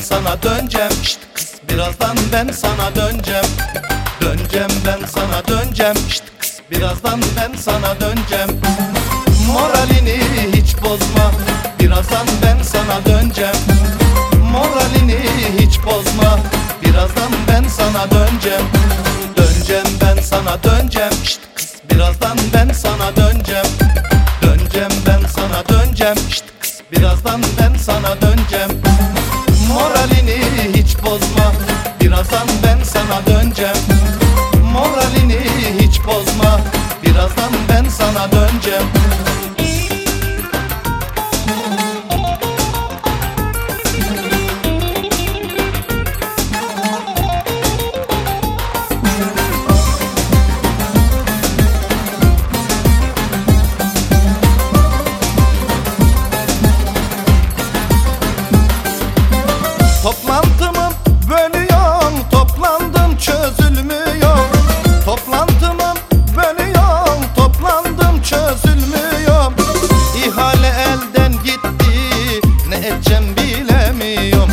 sana döneceğim Şşt kız birazdan ben sana döneceğim Döneceğim ben sana döneceğim Şşt kız birazdan ben sana döneceğim Moralini hiç bozma Birazdan ben sana döneceğim Moralini hiç bozma Birazdan ben sana döneceğim Döneceğim ben sana döneceğim Şşt kız birazdan ben sana döneceğim Döneceğim ben sana döneceğim Şşt kız birazdan ben sana döneceğim ben sana döneceğim Ne edeceğim bilemiyorum.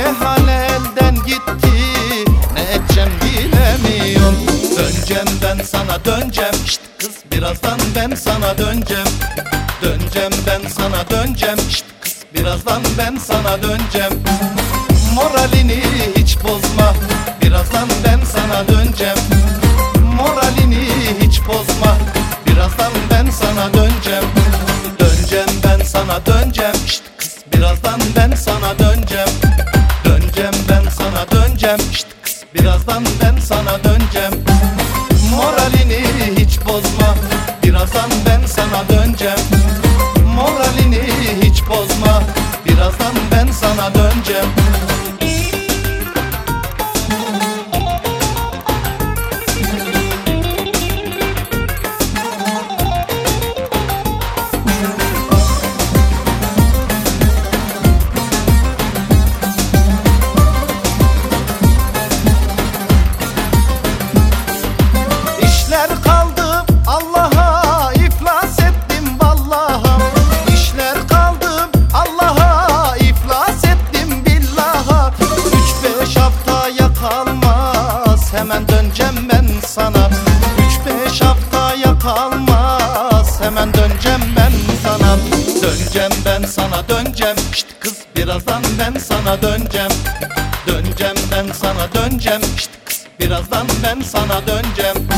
İhale elden gitti Ne edeceğim bilemiyorum. Döneceğim ben sana döneceğim. Şşt kız birazdan ben sana döneceğim. Döneceğim ben sana döneceğim. Şşt kız birazdan ben sana döneceğim. Moralini hiç bozma Birazdan ben sana döneceğim. Moralini hiç bozma Birazdan ben sana döneceğim. Döneceğim ben sana döneceğim. Şşt döneceğim. Şşt birazdan ben sana döneceğim. Moralini hiç bozma. Birazdan ben sana döneceğim kalmaz. Hemen döneceğim ben sana. Döneceğim ben sana döneceğim. Şşt kız birazdan ben sana döneceğim. Döneceğim ben sana döneceğim. Şşt kız birazdan ben sana döneceğim.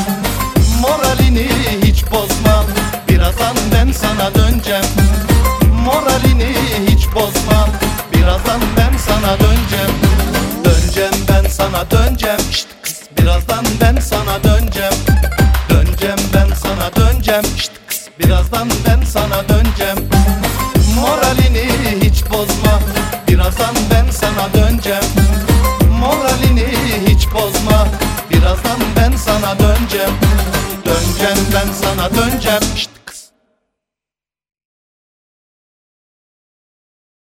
Moralini hiç bozma. Birazdan ben sana döneceğim. Moralini hiç bozma. Birazdan ben sana döneceğim. Döneceğim ben sana döneceğim. Şşt kız birazdan ben sana döneceğim. Kız birazdan ben sana döneceğim. Moralini hiç bozma. Birazdan ben sana döneceğim. Moralini hiç bozma. Birazdan ben sana döneceğim. Döneceğim ben sana döneceğim. Şşt